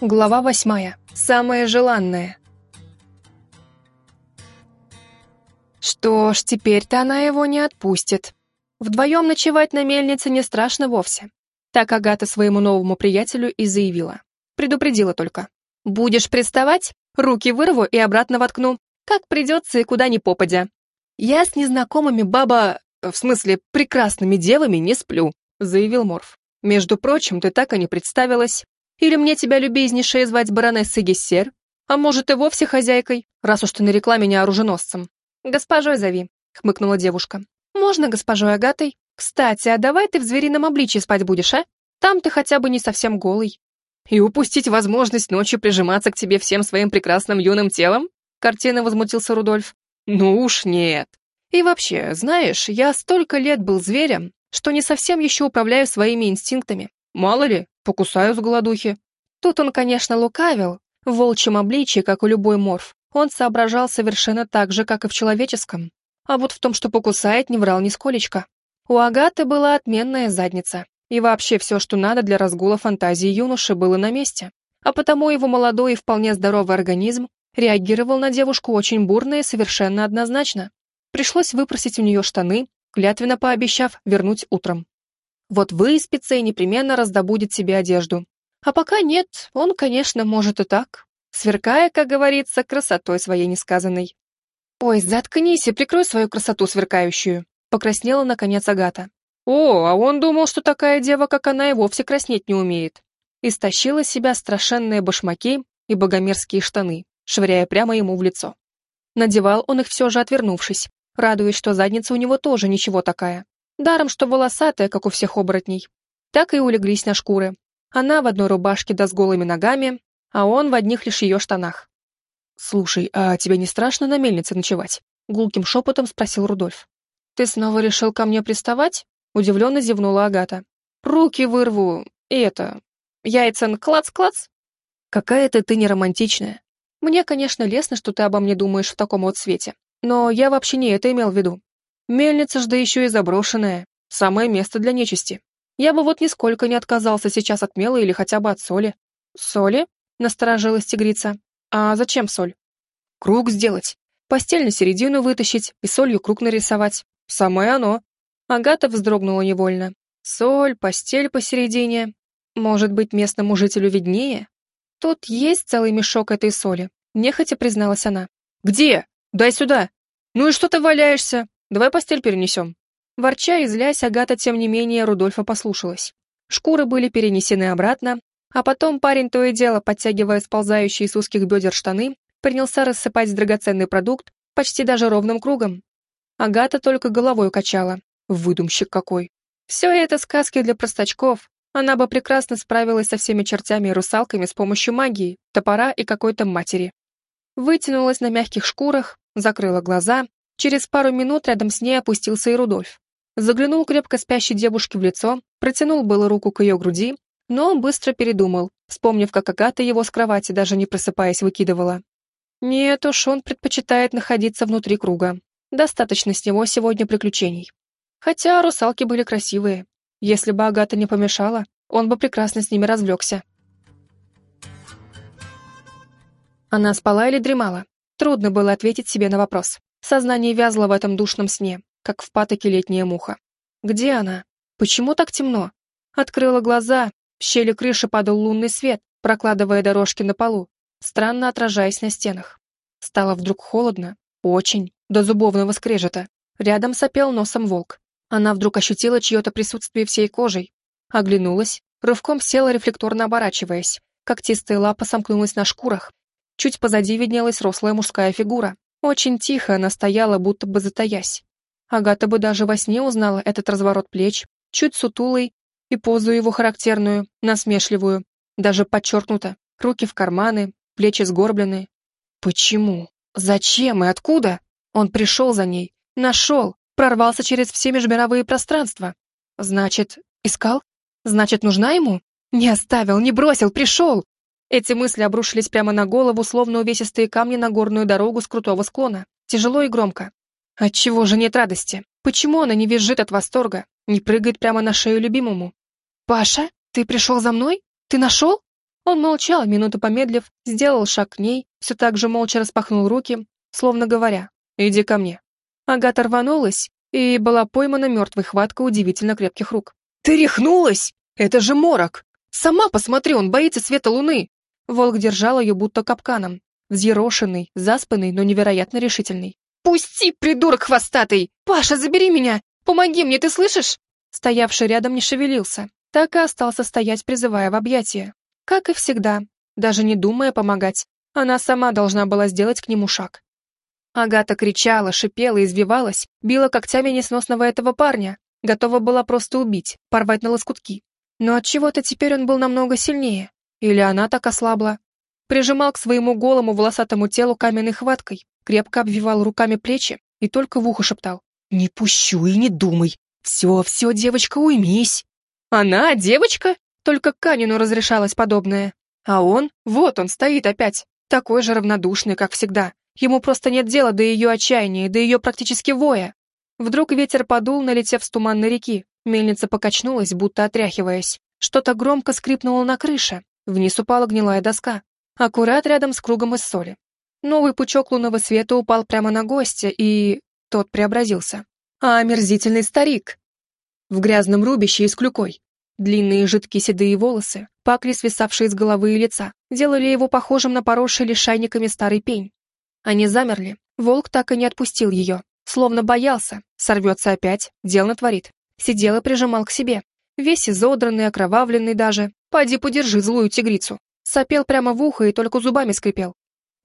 Глава восьмая. Самое желанное. Что ж, теперь-то она его не отпустит. Вдвоем ночевать на мельнице не страшно вовсе. Так Агата своему новому приятелю и заявила. Предупредила только. «Будешь приставать? Руки вырву и обратно воткну. Как придется и куда ни попадя. Я с незнакомыми баба... В смысле, прекрасными девами не сплю», заявил Морф. «Между прочим, ты так и не представилась. Или мне тебя любезнейшее звать баронессой Гессер? А может и вовсе хозяйкой, раз уж ты нарекла меня оруженосцем? Госпожой зови, хмыкнула девушка. Можно госпожой Агатой? Кстати, а давай ты в зверином обличье спать будешь, а? Там ты хотя бы не совсем голый. И упустить возможность ночью прижиматься к тебе всем своим прекрасным юным телом? Картина возмутился Рудольф. Ну уж нет. И вообще, знаешь, я столько лет был зверем, что не совсем еще управляю своими инстинктами. Мало ли, покусаю с голодухи. Тут он, конечно, лукавил. В волчьем обличье, как у любой морф, он соображал совершенно так же, как и в человеческом. А вот в том, что покусает, не врал нисколечко. У Агаты была отменная задница. И вообще все, что надо для разгула фантазии юноши, было на месте. А потому его молодой и вполне здоровый организм реагировал на девушку очень бурно и совершенно однозначно. Пришлось выпросить у нее штаны, клятвенно пообещав вернуть утром. Вот выспится и непременно раздобудет себе одежду. А пока нет, он, конечно, может и так, сверкая, как говорится, красотой своей несказанной. «Ой, заткнись и прикрой свою красоту сверкающую», — покраснела, наконец, Агата. «О, а он думал, что такая дева, как она, и вовсе краснеть не умеет». И стащила с себя страшенные башмаки и богомерзкие штаны, швыряя прямо ему в лицо. Надевал он их все же, отвернувшись, радуясь, что задница у него тоже ничего такая, Даром, что волосатая, как у всех оборотней. Так и улеглись на шкуры. Она в одной рубашке да с голыми ногами, а он в одних лишь ее штанах. «Слушай, а тебе не страшно на мельнице ночевать?» Гулким шепотом спросил Рудольф. «Ты снова решил ко мне приставать?» Удивленно зевнула Агата. «Руки вырву, и это... Яйцен клац-клац?» «Какая-то ты неромантичная. Мне, конечно, лестно, что ты обо мне думаешь в таком вот свете, но я вообще не это имел в виду. Мельница ж да еще и заброшенная. Самое место для нечисти. Я бы вот нисколько не отказался сейчас от мела или хотя бы от соли. Соли? Насторожилась тигрица. А зачем соль? Круг сделать. Постель на середину вытащить и солью круг нарисовать. Самое оно. Агата вздрогнула невольно. Соль, постель посередине. Может быть, местному жителю виднее? Тут есть целый мешок этой соли. Нехотя призналась она. Где? Дай сюда. Ну и что ты валяешься? Давай постель перенесем». Ворча и злясь, Агата, тем не менее, Рудольфа послушалась. Шкуры были перенесены обратно, а потом парень то и дело, подтягивая сползающие с узких бедер штаны, принялся рассыпать драгоценный продукт почти даже ровным кругом. Агата только головой качала. Выдумщик какой. Все это сказки для простачков. Она бы прекрасно справилась со всеми чертями и русалками с помощью магии, топора и какой-то матери. Вытянулась на мягких шкурах, закрыла глаза Через пару минут рядом с ней опустился и Рудольф. Заглянул крепко спящей девушке в лицо, протянул было руку к ее груди, но быстро передумал, вспомнив, как Агата его с кровати, даже не просыпаясь, выкидывала. Нет уж, он предпочитает находиться внутри круга. Достаточно с него сегодня приключений. Хотя русалки были красивые. Если бы Агата не помешала, он бы прекрасно с ними развлекся. Она спала или дремала? Трудно было ответить себе на вопрос. Сознание вязло в этом душном сне, как в патоке летняя муха. Где она? Почему так темно? Открыла глаза, в щели крыши падал лунный свет, прокладывая дорожки на полу, странно отражаясь на стенах. Стало вдруг холодно, очень, до зубовного скрежета. Рядом сопел носом волк. Она вдруг ощутила чье-то присутствие всей кожей. Оглянулась, рывком села, рефлекторно оборачиваясь. Когтистая лапа сомкнулась на шкурах. Чуть позади виднелась рослая мужская фигура. Очень тихо она стояла, будто бы затаясь. Агата бы даже во сне узнала этот разворот плеч, чуть сутулый, и позу его характерную, насмешливую, даже подчеркнуто, руки в карманы, плечи сгорблены. Почему? Зачем и откуда? Он пришел за ней, нашел, прорвался через все межмировые пространства. Значит, искал? Значит, нужна ему? Не оставил, не бросил, пришел. Эти мысли обрушились прямо на голову, словно увесистые камни на горную дорогу с крутого склона. Тяжело и громко. Отчего же нет радости? Почему она не визжит от восторга, не прыгает прямо на шею любимому? «Паша, ты пришел за мной? Ты нашел?» Он молчал, минуту помедлив, сделал шаг к ней, все так же молча распахнул руки, словно говоря «Иди ко мне». Агата рванулась и была поймана мертвой хваткой удивительно крепких рук. «Ты рехнулась? Это же морок! Сама посмотри, он боится света луны!» Волк держал ее будто капканом, взъерошенный, заспанный, но невероятно решительный. «Пусти, придурок хвостатый! Паша, забери меня! Помоги мне, ты слышишь?» Стоявший рядом не шевелился, так и остался стоять, призывая в объятия. Как и всегда, даже не думая помогать, она сама должна была сделать к нему шаг. Агата кричала, шипела, извивалась, била когтями несносного этого парня, готова была просто убить, порвать на лоскутки. Но от чего то теперь он был намного сильнее. Или она так ослабла. Прижимал к своему голому волосатому телу каменной хваткой, крепко обвивал руками плечи и только в ухо шептал. «Не пущу и не думай. Все, все, девочка, уймись». Она, девочка? Только Канину разрешалось подобное. А он, вот он, стоит опять, такой же равнодушный, как всегда. Ему просто нет дела до ее отчаяния, до ее практически воя. Вдруг ветер подул, налетев с туманной реки. Мельница покачнулась, будто отряхиваясь. Что-то громко скрипнуло на крыше. Вниз упала гнилая доска. Аккурат рядом с кругом из соли. Новый пучок лунного света упал прямо на гостя, и... Тот преобразился. А омерзительный старик! В грязном рубище и с клюкой. Длинные жидкие седые волосы, пакли, свисавшие с головы и лица, делали его похожим на поросший лишайниками старый пень. Они замерли. Волк так и не отпустил ее. Словно боялся. Сорвется опять, дел натворит. Сидел и прижимал к себе. Весь изодранный, окровавленный даже. Пойди подержи злую тигрицу. Сопел прямо в ухо и только зубами скрипел.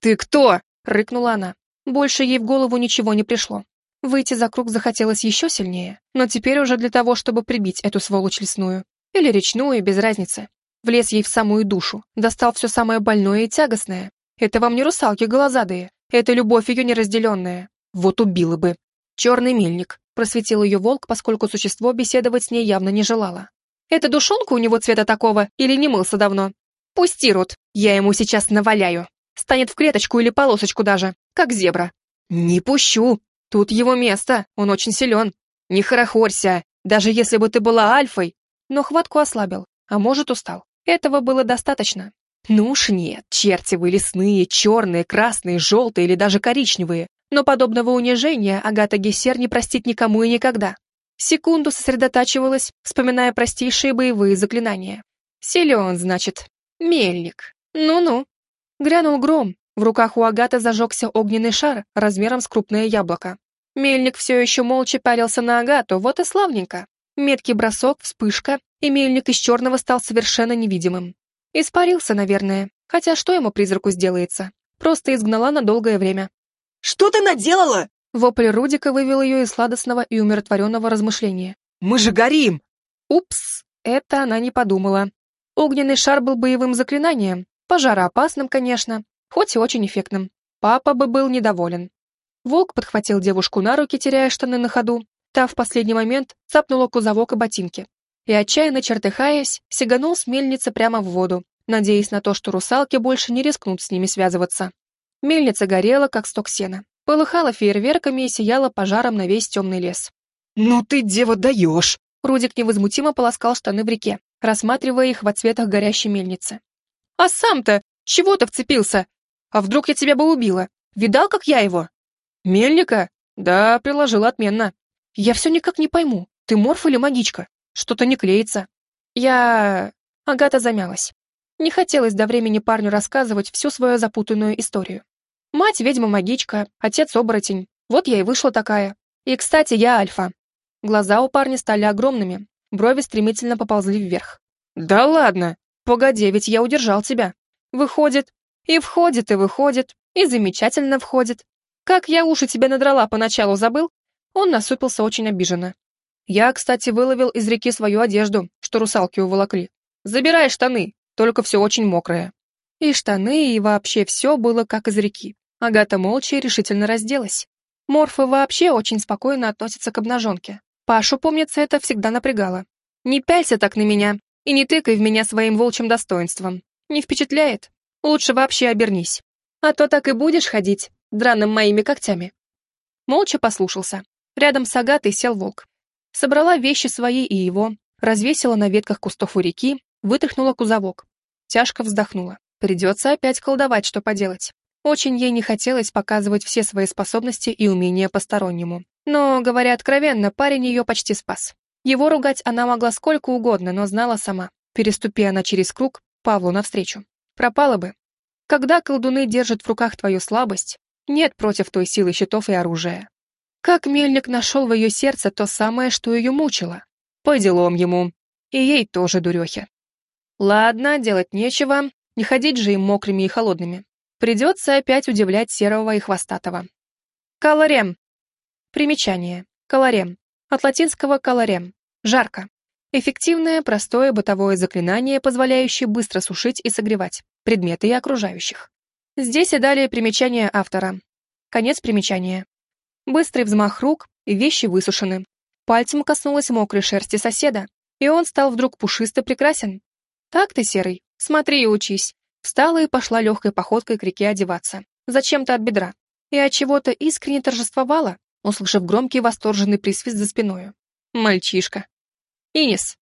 «Ты кто?» — рыкнула она. Больше ей в голову ничего не пришло. Выйти за круг захотелось еще сильнее, но теперь уже для того, чтобы прибить эту сволочь лесную. Или речную, без разницы. Влез ей в самую душу, достал все самое больное и тягостное. Это вам не русалки глазадые, это любовь ее неразделенная. Вот убила бы. Черный мельник. Просветил ее волк, поскольку существо беседовать с ней явно не желало. Это душонка у него цвета такого или не мылся давно? Пусти, Рут, я ему сейчас наваляю. Станет в клеточку или полосочку даже, как зебра. Не пущу. Тут его место, он очень силен. Не хорохорься, даже если бы ты была альфой. Но хватку ослабил, а может устал. Этого было достаточно. Ну уж нет, черти лесные, черные, красные, желтые или даже коричневые. Но подобного унижения Агата Гессер не простит никому и никогда. Секунду сосредотачивалась, вспоминая простейшие боевые заклинания. Силен, значит. Мельник. Ну-ну. Грянул гром. В руках у Агаты зажегся огненный шар размером с крупное яблоко. Мельник все еще молча пялился на Агату, вот и славненько. Меткий бросок, вспышка, и мельник из черного стал совершенно невидимым. Испарился, наверное. Хотя что ему призраку сделается? Просто изгнала на долгое время. «Что ты наделала?» Вопль Рудика вывел ее из сладостного и умиротворенного размышления. «Мы же горим!» Упс, это она не подумала. Огненный шар был боевым заклинанием, пожароопасным, конечно, хоть и очень эффектным. Папа бы был недоволен. Волк подхватил девушку на руки, теряя штаны на ходу. Та в последний момент цапнула кузовок и ботинки и, отчаянно чертыхаясь, сиганул с мельницы прямо в воду, надеясь на то, что русалки больше не рискнут с ними связываться. Мельница горела, как сток сена, полыхала фейерверками и сияла пожаром на весь темный лес. «Ну ты, дева, даешь!» Рудик невозмутимо полоскал штаны в реке, рассматривая их в цветах горящей мельницы. «А сам-то чего ты вцепился? А вдруг я тебя бы убила? Видал, как я его?» «Мельника? Да, приложил отменно. Я все никак не пойму, ты морф или магичка?» Что-то не клеится. Я... Агата замялась. Не хотелось до времени парню рассказывать всю свою запутанную историю. Мать ведьма-магичка, отец оборотень. Вот я и вышла такая. И, кстати, я альфа. Глаза у парня стали огромными, брови стремительно поползли вверх. «Да ладно! Погоди, ведь я удержал тебя. Выходит, и входит, и выходит, и замечательно входит. Как я уши тебе надрала поначалу, забыл?» Он насупился очень обиженно. Я, кстати, выловил из реки свою одежду, что русалки уволокли. Забирай штаны, только все очень мокрое. И штаны, и вообще все было как из реки. Агата молча и решительно разделась. Морфы вообще очень спокойно относятся к обнаженке. Пашу, помнится, это всегда напрягало. Не пялься так на меня и не тыкай в меня своим волчьим достоинством. Не впечатляет? Лучше вообще обернись. А то так и будешь ходить, драным моими когтями. Молча послушался. Рядом с Агатой сел волк. Собрала вещи свои и его, развесила на ветках кустов у реки, вытряхнула кузовок. Тяжко вздохнула. Придется опять колдовать, что поделать. Очень ей не хотелось показывать все свои способности и умения постороннему. Но, говоря откровенно, парень ее почти спас. Его ругать она могла сколько угодно, но знала сама. Переступи она через круг, Павлу навстречу. Пропала бы. Когда колдуны держат в руках твою слабость, нет против той силы щитов и оружия. Как мельник нашел в ее сердце то самое, что ее мучило. По делам ему. И ей тоже дурехи. Ладно, делать нечего, не ходить же им мокрыми и холодными. Придется опять удивлять серого и хвостатого. Калорем. Примечание. Калорем. От латинского «колорем» — «жарко». Эффективное, простое бытовое заклинание, позволяющее быстро сушить и согревать предметы и окружающих. Здесь и далее примечание автора. Конец примечания. Быстрый взмах рук, и вещи высушены. Пальцем коснулась мокрой шерсти соседа, и он стал вдруг пушисто прекрасен. «Так ты, Серый, смотри и учись». Встала и пошла легкой походкой к реке одеваться. Зачем-то от бедра. И от чего-то искренне торжествовала, услышав громкий восторженный присвист за спиною. Мальчишка. Инис.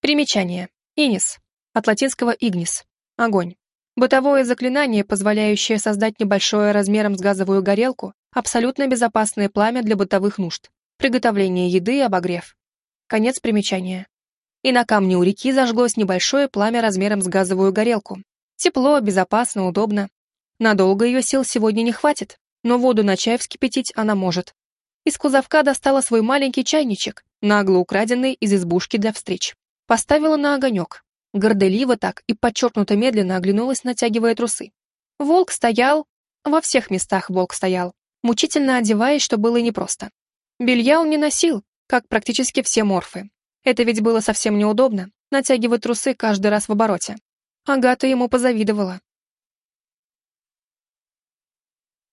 Примечание. Инис. От латинского игнис. Огонь. Бытовое заклинание, позволяющее создать небольшое размером с газовую горелку, абсолютно безопасное пламя для бытовых нужд, приготовление еды и обогрев. Конец примечания. И на камне у реки зажглось небольшое пламя размером с газовую горелку. Тепло, безопасно, удобно. Надолго ее сил сегодня не хватит, но воду на чай вскипятить она может. Из кузовка достала свой маленький чайничек, нагло украденный из избушки для встреч. Поставила на огонек. Горделиво так и подчеркнуто медленно оглянулась, натягивая трусы. Волк стоял... Во всех местах волк стоял, мучительно одеваясь, что было непросто. Белья он не носил, как практически все морфы. Это ведь было совсем неудобно, натягивать трусы каждый раз в обороте. Агата ему позавидовала.